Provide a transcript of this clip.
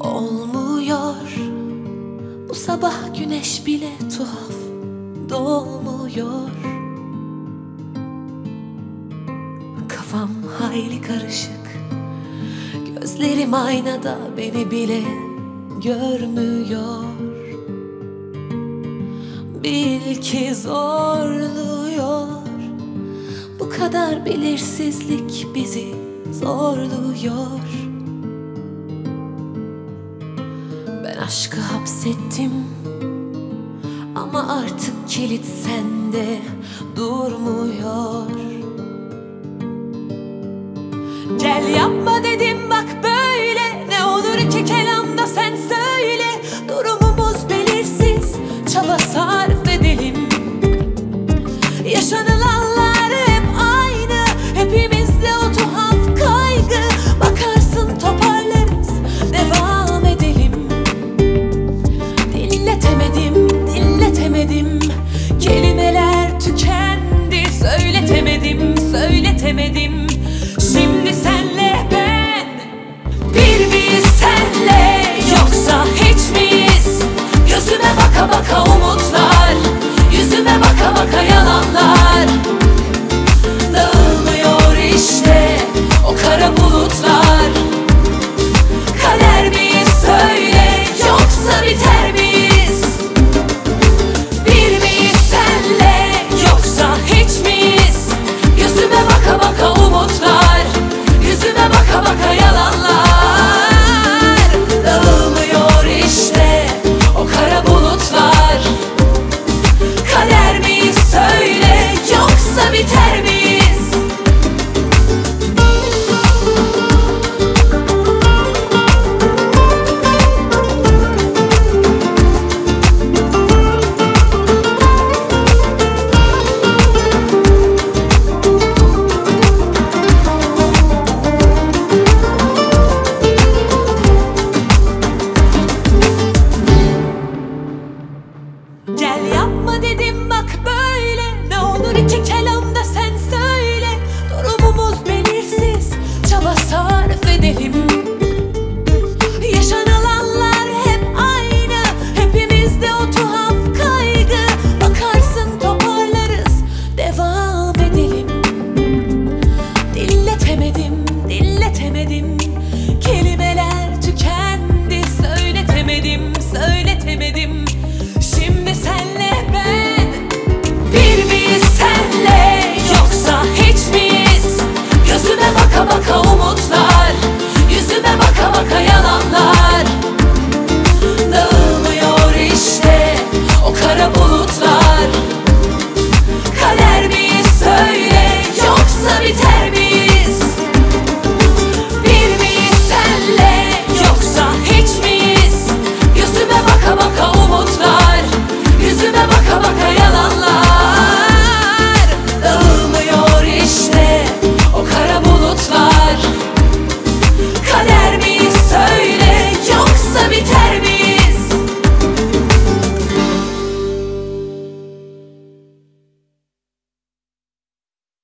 Olmuyor. Bu sabah güneş bile tuhaf. Doğmuyor. Kafam hayli karışık. Gözlerim aynada beni bile görmüyor. Bil ki zorluyor. Bu kadar belirsizlik bizi zorluyor Aşkı hapsettim. Ama artık kilit sende durmuyor. Gel yapma dedim bak böyle. Ne olur iki kelamda sen söyle. Durumumuz belirsiz çabasa Dinletemedim, söyletemedim.